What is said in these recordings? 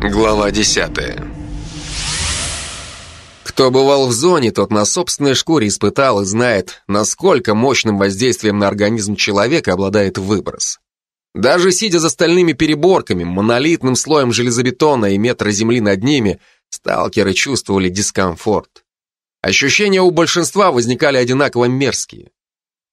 Глава 10 Кто бывал в зоне, тот на собственной шкуре испытал и знает, насколько мощным воздействием на организм человека обладает выброс. Даже сидя за стальными переборками, монолитным слоем железобетона и метра земли над ними, сталкеры чувствовали дискомфорт. Ощущения у большинства возникали одинаково мерзкие.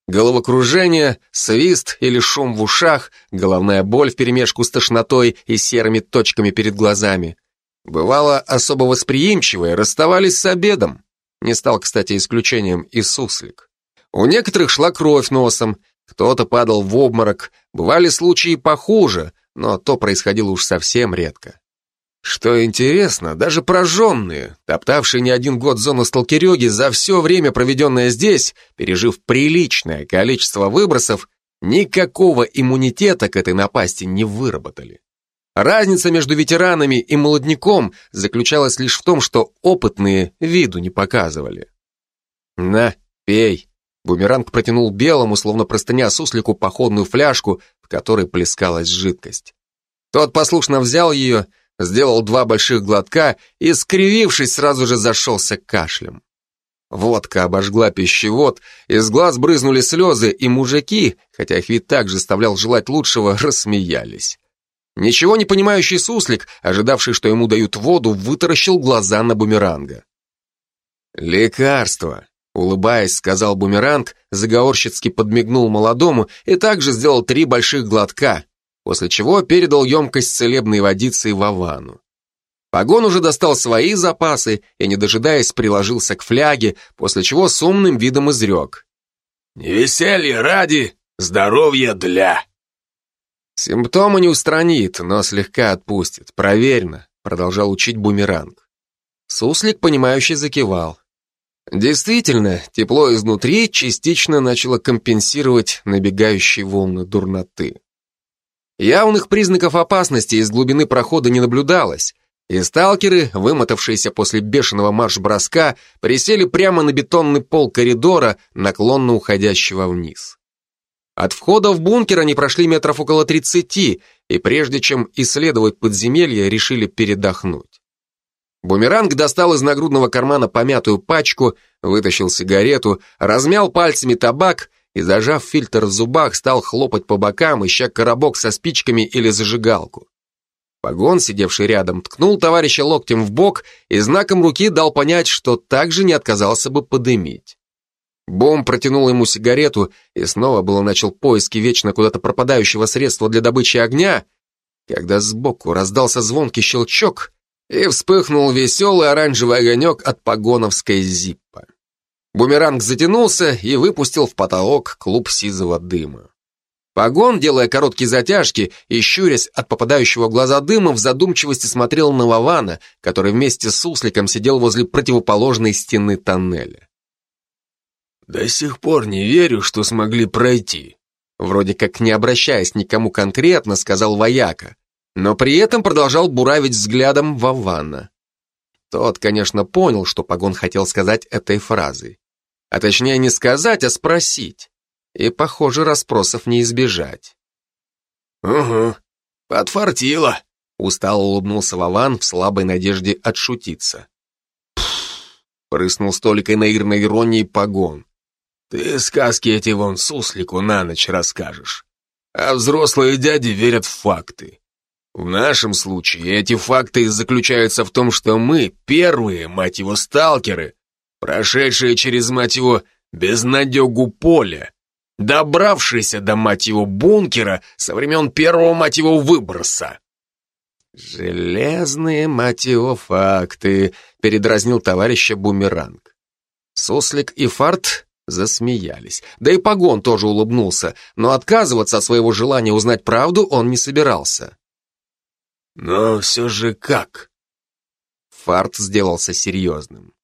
Головокружение, свист или шум в ушах, головная боль вперемешку с тошнотой и серыми точками перед глазами. Бывало, особо восприимчивые расставались с обедом. Не стал, кстати, исключением и суслик. У некоторых шла кровь носом, кто-то падал в обморок, бывали случаи похуже, но то происходило уж совсем редко. Что интересно, даже прожженные, топтавшие не один год зону сталкереги, за все время, проведенное здесь, пережив приличное количество выбросов, никакого иммунитета к этой напасти не выработали. Разница между ветеранами и молодняком заключалась лишь в том, что опытные виду не показывали. «На, пей», Бумеранг протянул белому, словно простыня суслику, походную фляжку, в которой плескалась жидкость. Тот послушно взял ее сделал два больших глотка и, скривившись, сразу же зашелся кашлем. Водка обожгла пищевод, из глаз брызнули слезы, и мужики, хотя их вид также заставлял желать лучшего, рассмеялись. Ничего не понимающий суслик, ожидавший, что ему дают воду, вытаращил глаза на бумеранга. «Лекарство», — улыбаясь, сказал бумеранг, заговорщицки подмигнул молодому и также сделал три больших глотка, после чего передал емкость целебной водицы Вовану. Погон уже достал свои запасы и, не дожидаясь, приложился к фляге, после чего с умным видом изрек. «Не веселье ради, здоровье для!» «Симптомы не устранит, но слегка отпустит, проверено», продолжал учить бумеранг. Суслик, понимающий, закивал. Действительно, тепло изнутри частично начало компенсировать набегающие волны дурноты. Явных признаков опасности из глубины прохода не наблюдалось, и сталкеры, вымотавшиеся после бешеного марш-броска, присели прямо на бетонный пол коридора, наклонно уходящего вниз. От входа в бункер они прошли метров около тридцати, и прежде чем исследовать подземелье, решили передохнуть. Бумеранг достал из нагрудного кармана помятую пачку, вытащил сигарету, размял пальцами табак и, зажав фильтр в зубах, стал хлопать по бокам, ища коробок со спичками или зажигалку. Погон, сидевший рядом, ткнул товарища локтем в бок и знаком руки дал понять, что также не отказался бы подымить. Бом протянул ему сигарету и снова было начал поиски вечно куда-то пропадающего средства для добычи огня, когда сбоку раздался звонкий щелчок и вспыхнул веселый оранжевый огонек от погоновской зиппа. Бумеранг затянулся и выпустил в потолок клуб сизого дыма. Погон, делая короткие затяжки и щурясь от попадающего в глаза дыма, в задумчивости смотрел на Вавана, который вместе с сусликом сидел возле противоположной стены тоннеля. «До сих пор не верю, что смогли пройти», вроде как не обращаясь никому конкретно, сказал вояка, но при этом продолжал буравить взглядом Вавана. Тот, конечно, понял, что Погон хотел сказать этой фразой. А точнее не сказать, а спросить. И, похоже, расспросов не избежать. «Угу, подфартило», — устало улыбнулся Вован в слабой надежде отшутиться. Прыснул столикой наирной иронии погон. «Ты сказки эти вон суслику на ночь расскажешь, а взрослые дяди верят в факты. В нашем случае эти факты заключаются в том, что мы первые, мать его, сталкеры, прошедшие через, мать его, безнадегу поля, добравшиеся до, мать его, бункера со времен первого, мать его, выброса. «Железные, мать его, факты», — передразнил товарища Бумеранг. Сослик и Фарт засмеялись. Да и Погон тоже улыбнулся, но отказываться от своего желания узнать правду он не собирался. «Но все же как?» Фарт сделался серьезным.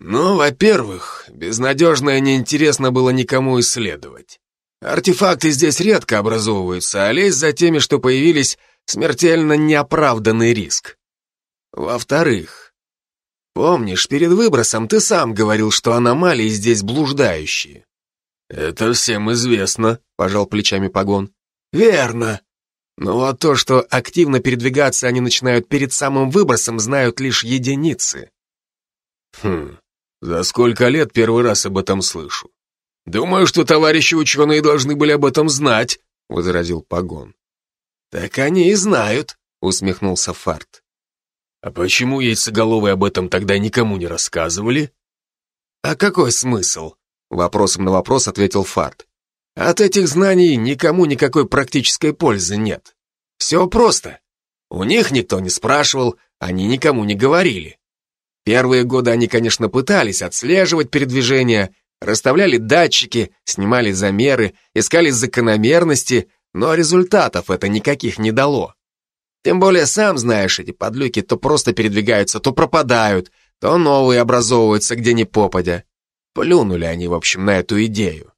Ну, во-первых, безнадежно и неинтересно было никому исследовать. Артефакты здесь редко образовываются, а лезть за теми, что появились, смертельно неоправданный риск. Во-вторых, помнишь, перед выбросом ты сам говорил, что аномалии здесь блуждающие. Это всем известно, пожал плечами Погон. Верно. Но вот то, что активно передвигаться они начинают перед самым выбросом, знают лишь единицы. Хм, за сколько лет первый раз об этом слышу? Думаю, что товарищи ученые должны были об этом знать, возразил Погон. Так они и знают, усмехнулся Фарт. А почему яйцеголовые об этом тогда никому не рассказывали? А какой смысл? Вопросом на вопрос ответил Фарт. От этих знаний никому никакой практической пользы нет. Все просто. У них никто не спрашивал, они никому не говорили. Первые годы они, конечно, пытались отслеживать передвижение, расставляли датчики, снимали замеры, искали закономерности, но результатов это никаких не дало. Тем более, сам знаешь, эти подлюки то просто передвигаются, то пропадают, то новые образовываются где ни попадя. Плюнули они, в общем, на эту идею.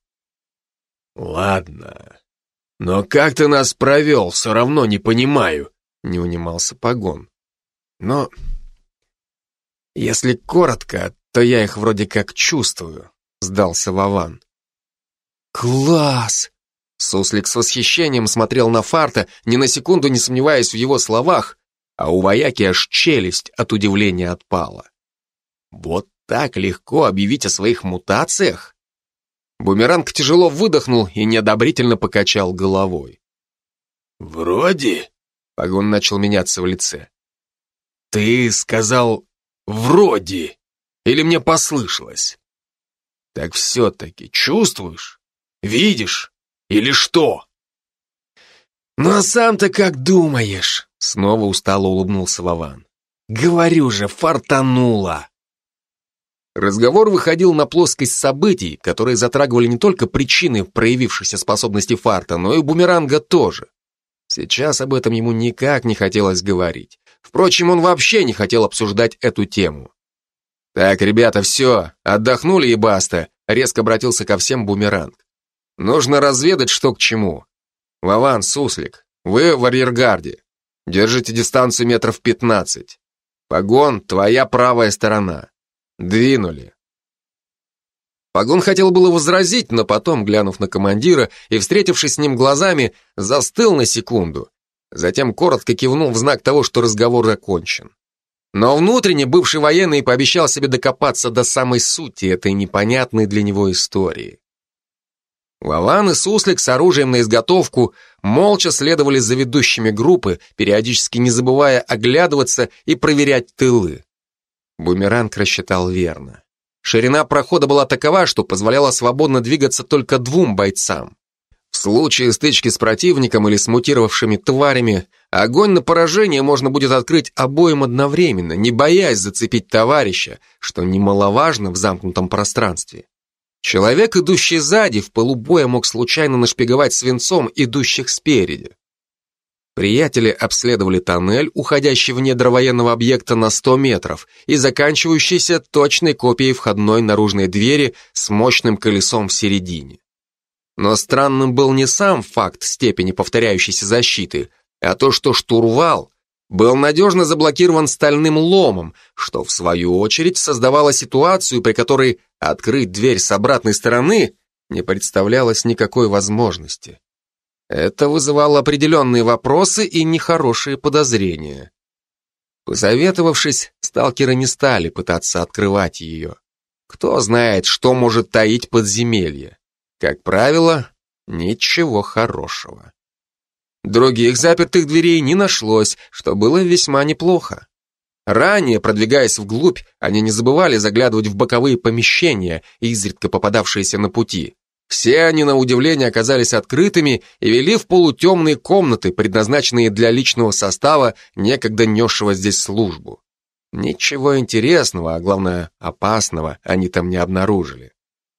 «Ладно. Но как ты нас провел, все равно не понимаю», — не унимался Погон. «Но если коротко, то я их вроде как чувствую», — сдался Вован. «Класс!» Суслик с восхищением смотрел на Фарта, ни на секунду не сомневаясь в его словах, а у вояки аж челюсть от удивления отпала. «Вот так легко объявить о своих мутациях?» Бумеранг тяжело выдохнул и неодобрительно покачал головой. «Вроде?» — Погон начал меняться в лице. «Ты сказал «вроде» или мне послышалось?» «Так все-таки чувствуешь? Видишь? Или что?» «Ну а сам-то как думаешь?» Снова устало улыбнулся Вован. «Говорю же, фартануло!» Разговор выходил на плоскость событий, которые затрагивали не только причины проявившейся способности фарта, но и бумеранга тоже. Сейчас об этом ему никак не хотелось говорить. Впрочем, он вообще не хотел обсуждать эту тему. «Так, ребята, все, отдохнули и баста», — резко обратился ко всем бумеранг. «Нужно разведать, что к чему. Вован, Суслик, вы в арьергарде. Держите дистанцию метров пятнадцать. Погон, твоя правая сторона. Двинули. Погон хотел было возразить, но потом, глянув на командира и встретившись с ним глазами, застыл на секунду. Затем коротко кивнул в знак того, что разговор окончен. Но внутренне бывший военный пообещал себе докопаться до самой сути этой непонятной для него истории. Вован и Суслик с оружием на изготовку молча следовали за ведущими группы, периодически не забывая оглядываться и проверять тылы. Бумеранг рассчитал верно. Ширина прохода была такова, что позволяла свободно двигаться только двум бойцам. Случае стычки с противником или с мутировавшими тварями, огонь на поражение можно будет открыть обоим одновременно, не боясь зацепить товарища, что немаловажно в замкнутом пространстве. Человек, идущий сзади, в полубоя мог случайно нашпиговать свинцом идущих спереди. Приятели обследовали тоннель, уходящий в недра военного объекта на 100 метров и заканчивающийся точной копией входной наружной двери с мощным колесом в середине. Но странным был не сам факт степени повторяющейся защиты, а то, что штурвал был надежно заблокирован стальным ломом, что в свою очередь создавало ситуацию, при которой открыть дверь с обратной стороны не представлялось никакой возможности. Это вызывало определенные вопросы и нехорошие подозрения. Посоветовавшись, сталкеры не стали пытаться открывать ее. Кто знает, что может таить подземелье. Как правило, ничего хорошего. Других запертых дверей не нашлось, что было весьма неплохо. Ранее, продвигаясь вглубь, они не забывали заглядывать в боковые помещения, изредка попадавшиеся на пути. Все они, на удивление, оказались открытыми и вели в полутемные комнаты, предназначенные для личного состава, некогда несшего здесь службу. Ничего интересного, а главное, опасного, они там не обнаружили.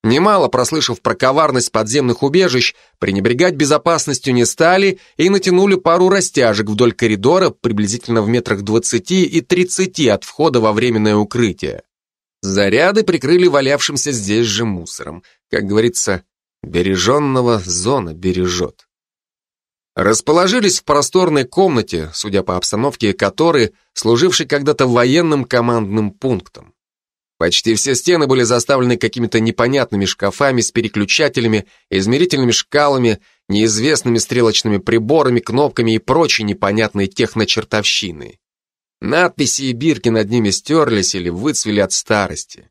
Немало прослышав про коварность подземных убежищ, пренебрегать безопасностью не стали и натянули пару растяжек вдоль коридора приблизительно в метрах 20 и 30 от входа во временное укрытие. Заряды прикрыли валявшимся здесь же мусором. Как говорится, Береженного зона бережет. Расположились в просторной комнате, судя по обстановке которой, служившей когда-то военным командным пунктом. Почти все стены были заставлены какими-то непонятными шкафами с переключателями, измерительными шкалами, неизвестными стрелочными приборами, кнопками и прочей непонятной техночертовщиной. Надписи и бирки над ними стерлись или выцвели от старости.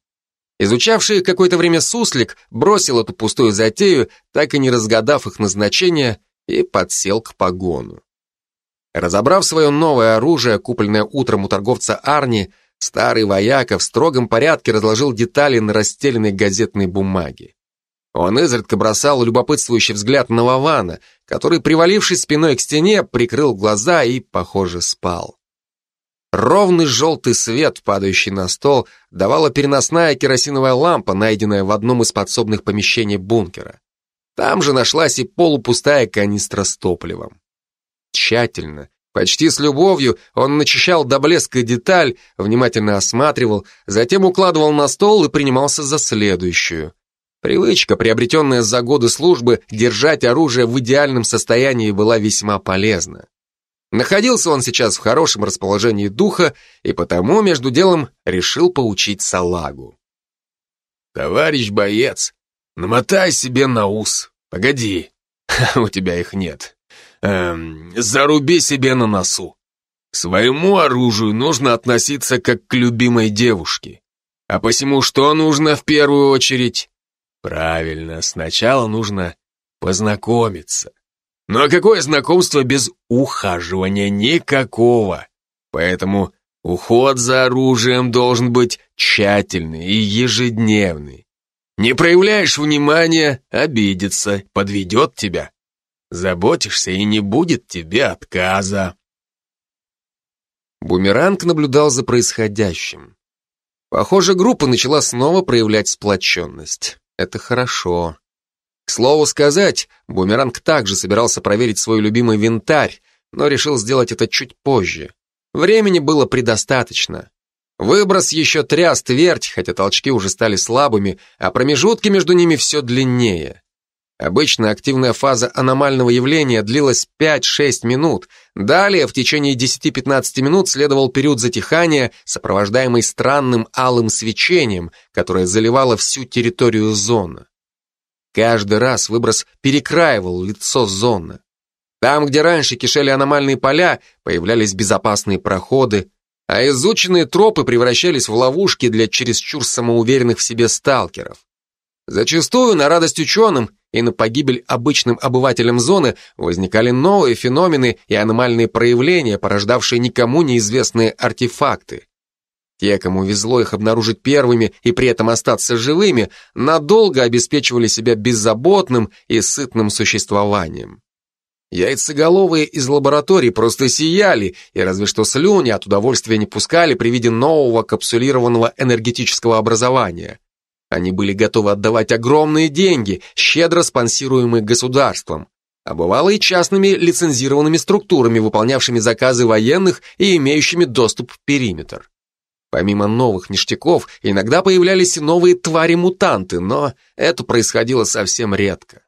Изучавший какое-то время суслик бросил эту пустую затею, так и не разгадав их назначение, и подсел к погону. Разобрав свое новое оружие, купленное утром у торговца Арни, старый вояка в строгом порядке разложил детали на расстеленной газетной бумаге. Он изредка бросал любопытствующий взгляд на Вавана, который, привалившись спиной к стене, прикрыл глаза и, похоже, спал. Ровный желтый свет, падающий на стол, давала переносная керосиновая лампа, найденная в одном из подсобных помещений бункера. Там же нашлась и полупустая канистра с топливом. Тщательно, почти с любовью, он начищал до блеска деталь, внимательно осматривал, затем укладывал на стол и принимался за следующую. Привычка, приобретенная за годы службы, держать оружие в идеальном состоянии была весьма полезна. Находился он сейчас в хорошем расположении духа и потому между делом решил поучить салагу. «Товарищ боец, намотай себе на ус. Погоди, у тебя их нет. Эм, заруби себе на носу. К своему оружию нужно относиться как к любимой девушке. А посему что нужно в первую очередь? Правильно, сначала нужно познакомиться. А какое знакомство без ухаживания? Никакого. Поэтому уход за оружием должен быть тщательный и ежедневный. Не проявляешь внимания, обидится, подведет тебя. Заботишься, и не будет тебе отказа. Бумеранг наблюдал за происходящим. Похоже, группа начала снова проявлять сплоченность. Это хорошо. К слову сказать, Бумеранг также собирался проверить свой любимый винтарь, но решил сделать это чуть позже. Времени было предостаточно. Выброс еще тряс твердь, хотя толчки уже стали слабыми, а промежутки между ними все длиннее. Обычно активная фаза аномального явления длилась 5-6 минут. Далее, в течение 10-15 минут, следовал период затихания, сопровождаемый странным алым свечением, которое заливало всю территорию зоны. Каждый раз выброс перекраивал лицо зоны. Там, где раньше кишели аномальные поля, появлялись безопасные проходы, а изученные тропы превращались в ловушки для чересчур самоуверенных в себе сталкеров. Зачастую на радость ученым и на погибель обычным обывателям зоны возникали новые феномены и аномальные проявления, порождавшие никому неизвестные артефакты. Те, кому везло их обнаружить первыми и при этом остаться живыми, надолго обеспечивали себя беззаботным и сытным существованием. Яйцеголовые из лабораторий просто сияли, и разве что слюни от удовольствия не пускали при виде нового капсулированного энергетического образования. Они были готовы отдавать огромные деньги, щедро спонсируемые государством, а бывало и частными лицензированными структурами, выполнявшими заказы военных и имеющими доступ в периметр. Помимо новых ништяков, иногда появлялись и новые твари-мутанты, но это происходило совсем редко.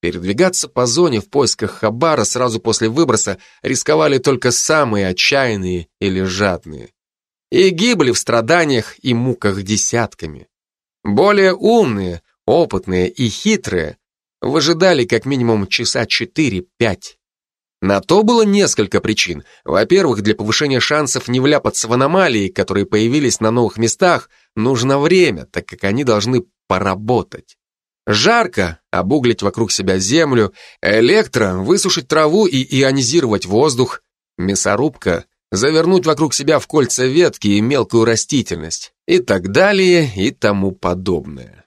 Передвигаться по зоне в поисках хабара сразу после выброса рисковали только самые отчаянные или жадные. И гибли в страданиях и муках десятками. Более умные, опытные и хитрые выжидали как минимум часа 4-5. На то было несколько причин. Во-первых, для повышения шансов не вляпаться в аномалии, которые появились на новых местах, нужно время, так как они должны поработать. Жарко – обуглить вокруг себя землю, электро – высушить траву и ионизировать воздух, мясорубка – завернуть вокруг себя в кольца ветки и мелкую растительность, и так далее, и тому подобное.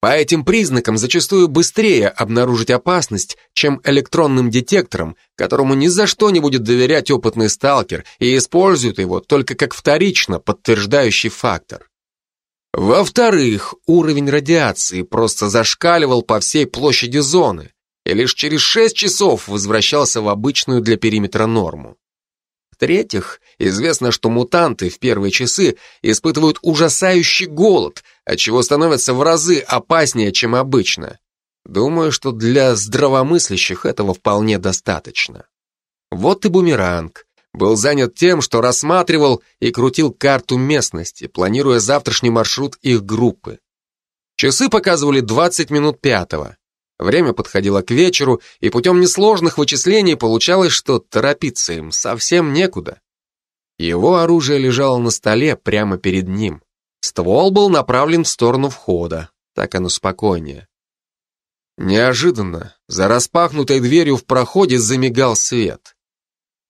По этим признакам зачастую быстрее обнаружить опасность, чем электронным детектором, которому ни за что не будет доверять опытный сталкер и использует его только как вторично подтверждающий фактор. Во-вторых, уровень радиации просто зашкаливал по всей площади зоны и лишь через 6 часов возвращался в обычную для периметра норму. В-третьих, известно, что мутанты в первые часы испытывают ужасающий голод, отчего становятся в разы опаснее, чем обычно. Думаю, что для здравомыслящих этого вполне достаточно. Вот и бумеранг. Был занят тем, что рассматривал и крутил карту местности, планируя завтрашний маршрут их группы. Часы показывали 20 минут пятого. Время подходило к вечеру, и путем несложных вычислений получалось, что торопиться им совсем некуда. Его оружие лежало на столе прямо перед ним. Ствол был направлен в сторону входа. Так оно спокойнее. Неожиданно за распахнутой дверью в проходе замигал свет.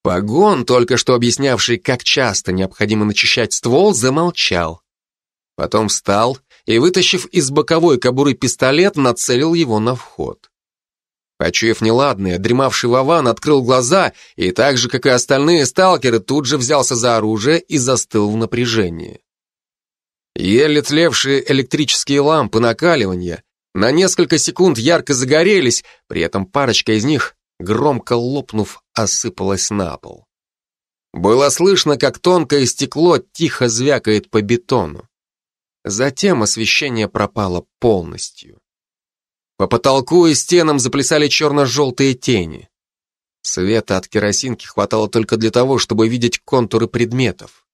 Погон, только что объяснявший, как часто необходимо начищать ствол, замолчал. Потом встал и, вытащив из боковой кобуры пистолет, нацелил его на вход. Почуяв неладное, дремавший Вован открыл глаза и так же, как и остальные сталкеры, тут же взялся за оружие и застыл в напряжении. Еле тлевшие электрические лампы накаливания на несколько секунд ярко загорелись, при этом парочка из них, громко лопнув, осыпалась на пол. Было слышно, как тонкое стекло тихо звякает по бетону. Затем освещение пропало полностью. По потолку и стенам заплясали черно-желтые тени. Света от керосинки хватало только для того, чтобы видеть контуры предметов.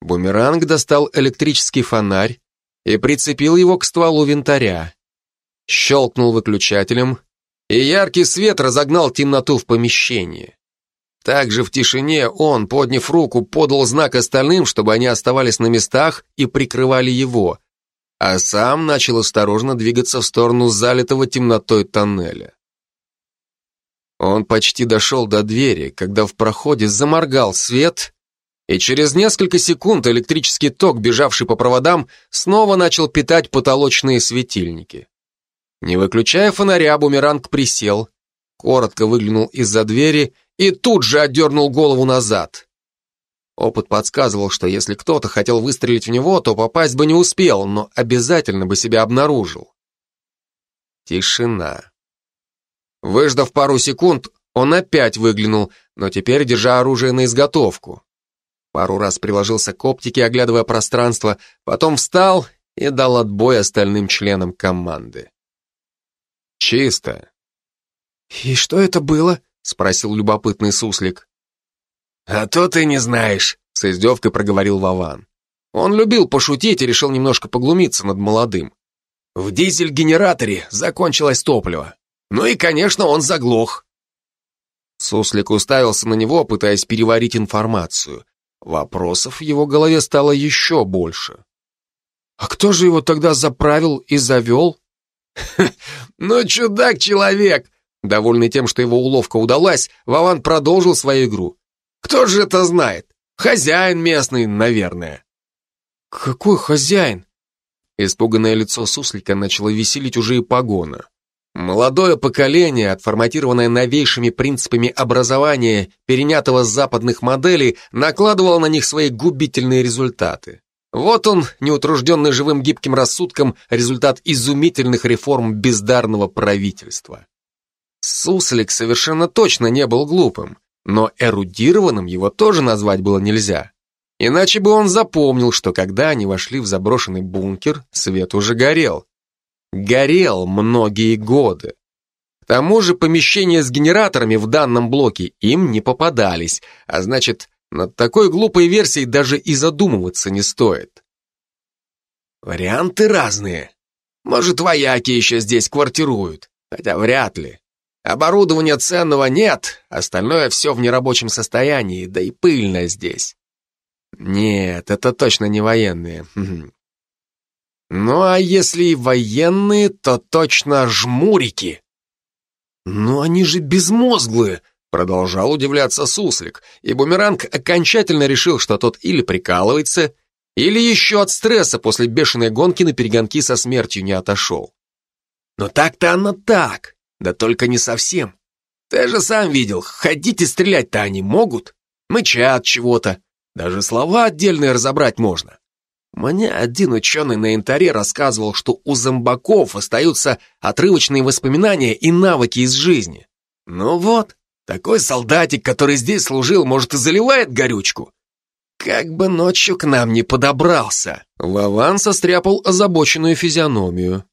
Бумеранг достал электрический фонарь и прицепил его к стволу винтаря. Щелкнул выключателем, и яркий свет разогнал темноту в помещении. Также в тишине он, подняв руку, подал знак остальным, чтобы они оставались на местах и прикрывали его, а сам начал осторожно двигаться в сторону залитого темнотой тоннеля. Он почти дошел до двери, когда в проходе заморгал свет, и через несколько секунд электрический ток, бежавший по проводам, снова начал питать потолочные светильники. Не выключая фонаря, бумеранг присел, коротко выглянул из-за двери и тут же отдернул голову назад. Опыт подсказывал, что если кто-то хотел выстрелить в него, то попасть бы не успел, но обязательно бы себя обнаружил. Тишина. Выждав пару секунд, он опять выглянул, но теперь держа оружие на изготовку. Пару раз приложился к оптике, оглядывая пространство, потом встал и дал отбой остальным членам команды. Чисто. «И что это было?» Спросил любопытный суслик. «А то ты не знаешь», — с издевкой проговорил Вован. Он любил пошутить и решил немножко поглумиться над молодым. В дизель-генераторе закончилось топливо. Ну и, конечно, он заглох. Суслик уставился на него, пытаясь переварить информацию. Вопросов в его голове стало еще больше. «А кто же его тогда заправил и завел?» «Ну, чудак-человек!» Довольный тем, что его уловка удалась, Вован продолжил свою игру. «Кто же это знает? Хозяин местный, наверное». «Какой хозяин?» Испуганное лицо суслика начало веселить уже и погона. Молодое поколение, отформатированное новейшими принципами образования, перенятого с западных моделей, накладывало на них свои губительные результаты. Вот он, неутружденный живым гибким рассудком, результат изумительных реформ бездарного правительства. Суслик совершенно точно не был глупым, но эрудированным его тоже назвать было нельзя. Иначе бы он запомнил, что когда они вошли в заброшенный бункер, свет уже горел. Горел многие годы. К тому же помещения с генераторами в данном блоке им не попадались, а значит, над такой глупой версией даже и задумываться не стоит. Варианты разные. Может, вояки еще здесь квартируют, хотя вряд ли. Оборудования ценного нет, остальное все в нерабочем состоянии, да и пыльно здесь. Нет, это точно не военные. Ну а если и военные, то точно жмурики. Но они же безмозглые, продолжал удивляться Суслик, и Бумеранг окончательно решил, что тот или прикалывается, или еще от стресса после бешеной гонки на перегонки со смертью не отошел. Но так-то оно так. Да только не совсем. Ты же сам видел, ходить и стрелять-то они могут. Мычат чего-то. Даже слова отдельные разобрать можно. Мне один ученый на Интаре рассказывал, что у зомбаков остаются отрывочные воспоминания и навыки из жизни. Ну вот, такой солдатик, который здесь служил, может и заливает горючку. Как бы ночью к нам не подобрался. Вован состряпал озабоченную физиономию.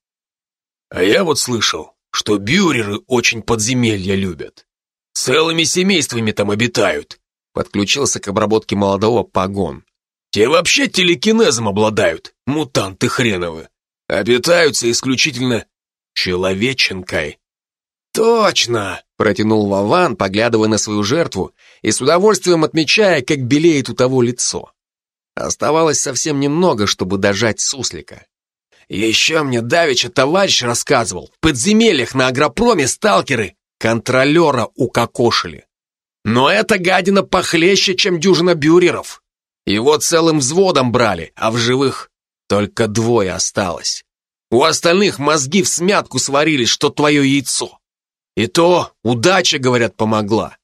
А я вот слышал, что бюреры очень подземелья любят. Целыми семействами там обитают. Подключился к обработке молодого погон. Те вообще телекинезом обладают, мутанты хреновы. Обитаются исключительно человеченкой. «Точно!» — протянул Вован, поглядывая на свою жертву и с удовольствием отмечая, как белеет у того лицо. Оставалось совсем немного, чтобы дожать суслика. Еще мне давеча товарищ рассказывал, в подземельях на агропроме сталкеры контролера укокошили. Но эта гадина похлеще, чем дюжина бюреров. Его целым взводом брали, а в живых только двое осталось. У остальных мозги в смятку сварились, что твое яйцо. И то удача, говорят, помогла.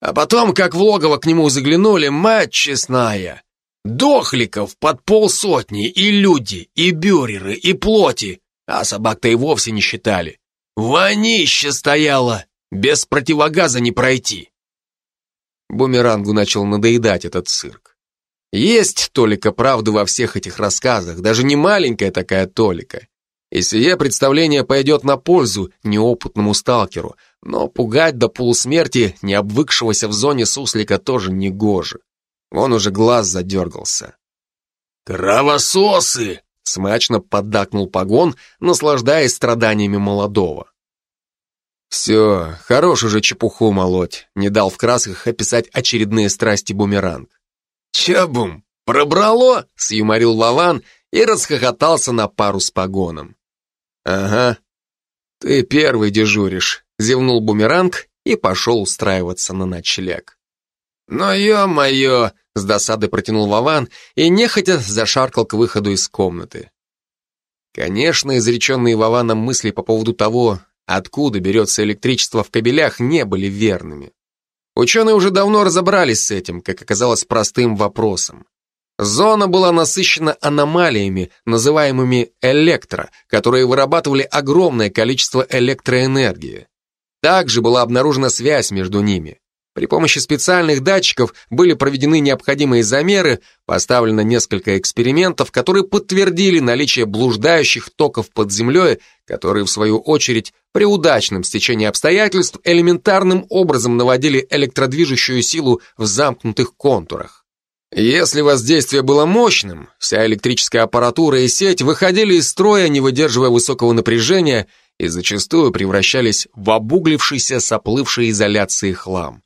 А потом, как в логово к нему заглянули, мать честная, дохликов под полсотни, и люди, и бюреры, и плоти, а собак-то и вовсе не считали. Вонище стояло, без противогаза не пройти. Бумерангу начал надоедать этот цирк. Есть толика правды во всех этих рассказах, даже не маленькая такая толика. И сие представление пойдет на пользу неопытному сталкеру, но пугать до полусмерти необвыкшегося в зоне суслика тоже не гоже. Он уже глаз задергался. «Кровососы!» — смачно поддакнул погон, наслаждаясь страданиями молодого. «Все, хорош уже чепуху молоть», — не дал в красках описать очередные страсти бумеранг. «Че, бум, пробрало?» — сюморил Вован и расхохотался на пару с погоном. «Ага, ты первый дежуришь», — зевнул бумеранг и пошел устраиваться на ночлег. «Ну, ё-моё!» — с досады протянул Вован и нехотя зашаркал к выходу из комнаты. Конечно, изреченные Вованом мысли по поводу того, откуда берется электричество в кабелях, не были верными. Ученые уже давно разобрались с этим, как оказалось, простым вопросом. Зона была насыщена аномалиями, называемыми электро, которые вырабатывали огромное количество электроэнергии. Также была обнаружена связь между ними. При помощи специальных датчиков были проведены необходимые замеры, поставлено несколько экспериментов, которые подтвердили наличие блуждающих токов под землей, которые, в свою очередь, при удачном стечении обстоятельств элементарным образом наводили электродвижущую силу в замкнутых контурах. Если воздействие было мощным, вся электрическая аппаратура и сеть выходили из строя, не выдерживая высокого напряжения, и зачастую превращались в обуглившийся с изоляцией хлам.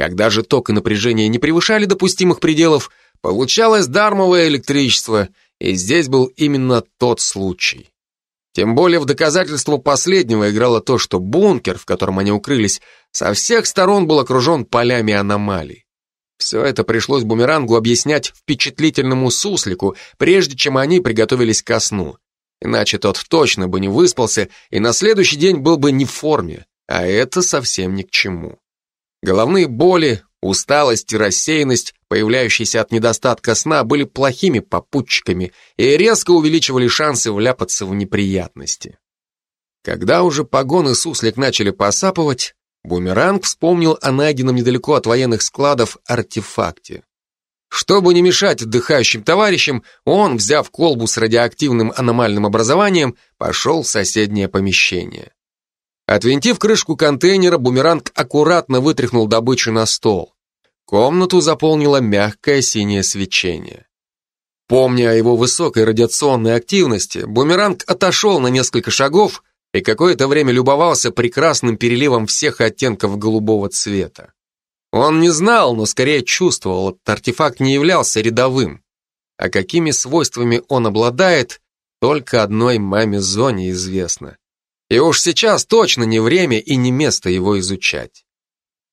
Когда же ток и напряжение не превышали допустимых пределов, получалось дармовое электричество, и здесь был именно тот случай. Тем более в доказательство последнего играло то, что бункер, в котором они укрылись, со всех сторон был окружен полями аномалий. Все это пришлось бумерангу объяснять впечатлительному суслику, прежде чем они приготовились ко сну. Иначе тот точно бы не выспался и на следующий день был бы не в форме, а это совсем ни к чему. Головные боли, усталость и рассеянность, появляющиеся от недостатка сна, были плохими попутчиками и резко увеличивали шансы вляпаться в неприятности. Когда уже погоны суслик начали посапывать, Бумеранг вспомнил о найденном недалеко от военных складов артефакте. Чтобы не мешать отдыхающим товарищам, он, взяв колбу с радиоактивным аномальным образованием, пошел в соседнее помещение. Отвинтив крышку контейнера, бумеранг аккуратно вытряхнул добычу на стол. Комнату заполнило мягкое синее свечение. Помня о его высокой радиационной активности, бумеранг отошел на несколько шагов и какое-то время любовался прекрасным переливом всех оттенков голубого цвета. Он не знал, но скорее чувствовал, этот артефакт не являлся рядовым. А какими свойствами он обладает, только одной маме Зоне известно. И уж сейчас точно не время и не место его изучать.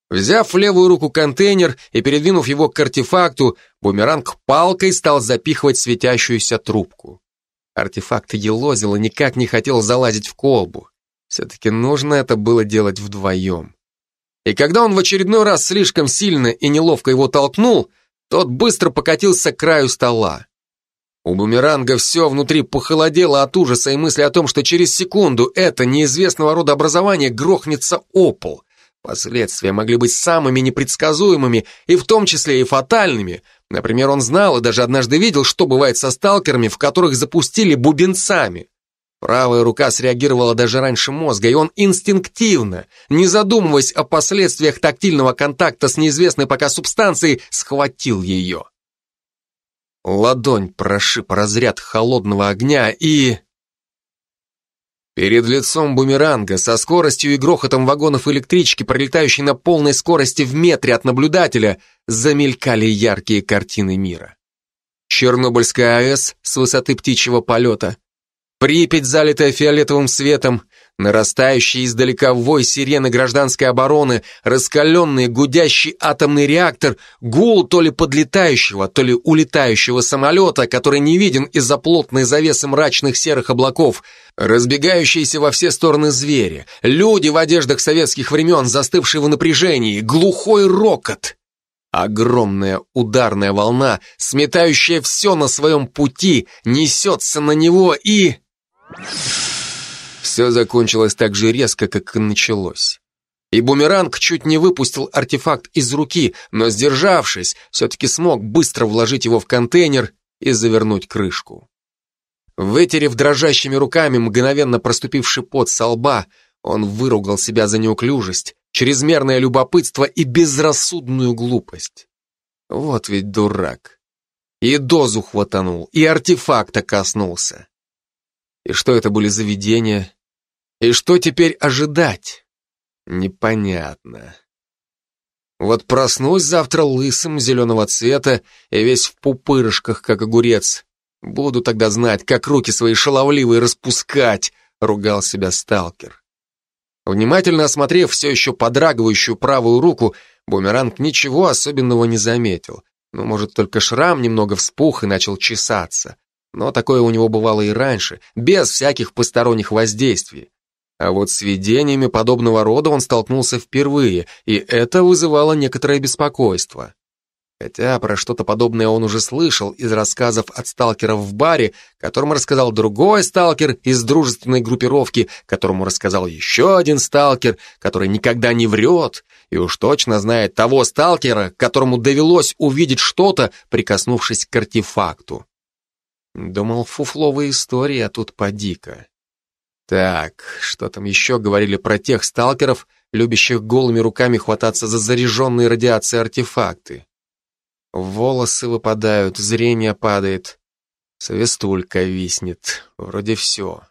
Взяв в левую руку контейнер и передвинув его к артефакту, бумеранг палкой стал запихивать светящуюся трубку. Артефакт елозил и никак не хотел залазить в колбу. Все-таки нужно это было делать вдвоем. И когда он в очередной раз слишком сильно и неловко его толкнул, тот быстро покатился к краю стола. У бумеранга все внутри похолодело от ужаса и мысли о том, что через секунду это неизвестного рода образование грохнется о пол. Последствия могли быть самыми непредсказуемыми и в том числе и фатальными. Например, он знал и даже однажды видел, что бывает со сталкерами, в которых запустили бубенцами. Правая рука среагировала даже раньше мозга, и он инстинктивно, не задумываясь о последствиях тактильного контакта с неизвестной пока субстанцией, схватил ее. Ладонь прошиб разряд холодного огня и... Перед лицом бумеранга со скоростью и грохотом вагонов электрички, пролетающей на полной скорости в метре от наблюдателя, замелькали яркие картины мира. Чернобыльская АЭС с высоты птичьего полета, Припять, залитая фиолетовым светом, нарастающий издалека вой сирены гражданской обороны, раскаленный гудящий атомный реактор, гул то ли подлетающего, то ли улетающего самолета, который не виден из-за плотной завесы мрачных серых облаков, разбегающиеся во все стороны звери, люди в одеждах советских времен, застывшие в напряжении, глухой рокот. Огромная ударная волна, сметающая все на своем пути, несется на него и... Все закончилось так же резко, как и началось. И бумеранг чуть не выпустил артефакт из руки, но, сдержавшись, все-таки смог быстро вложить его в контейнер и завернуть крышку. Вытерев дрожащими руками мгновенно проступивший пот со лба, он выругал себя за неуклюжесть, чрезмерное любопытство и безрассудную глупость. Вот ведь дурак. И дозу хватанул, и артефакта коснулся. И что это были за видения? И что теперь ожидать? Непонятно. Вот проснусь завтра лысым, зеленого цвета и весь в пупырышках, как огурец. Буду тогда знать, как руки свои шаловливые распускать, ругал себя сталкер. Внимательно осмотрев все еще подрагивающую правую руку, бумеранг ничего особенного не заметил. Ну, может, только шрам немного вспух и начал чесаться. Но такое у него бывало и раньше, без всяких посторонних воздействий. А вот с видениями подобного рода он столкнулся впервые, и это вызывало некоторое беспокойство. Хотя про что-то подобное он уже слышал из рассказов от сталкеров в баре, которому рассказал другой сталкер из дружественной группировки, которому рассказал еще один сталкер, который никогда не врет, и уж точно знает того сталкера, которому довелось увидеть что-то, прикоснувшись к артефакту. Думал, фуфловые истории, а тут поди-ка. Так, что там еще говорили про тех сталкеров, любящих голыми руками хвататься за заряженные радиацией артефакты? Волосы выпадают, зрение падает, свистулька виснет, вроде все.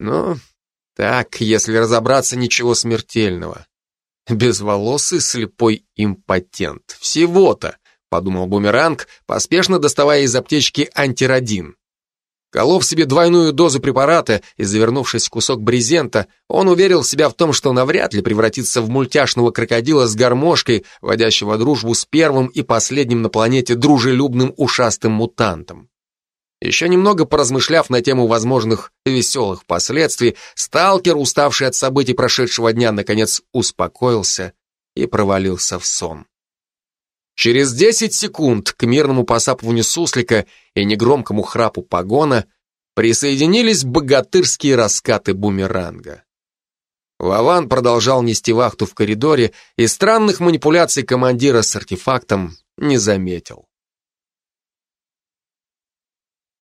Ну, так, если разобраться, ничего смертельного. Безволосый слепой импотент. Всего-то подумал бумеранг, поспешно доставая из аптечки антирадин. Колов себе двойную дозу препарата и завернувшись в кусок брезента, он уверил себя в том, что навряд ли превратится в мультяшного крокодила с гармошкой, водящего дружбу с первым и последним на планете дружелюбным ушастым мутантом. Еще немного поразмышляв на тему возможных веселых последствий, сталкер, уставший от событий прошедшего дня, наконец успокоился и провалился в сон. Через 10 секунд к мирному посапыванию суслика и негромкому храпу погона присоединились богатырские раскаты бумеранга. Вован продолжал нести вахту в коридоре и странных манипуляций командира с артефактом не заметил.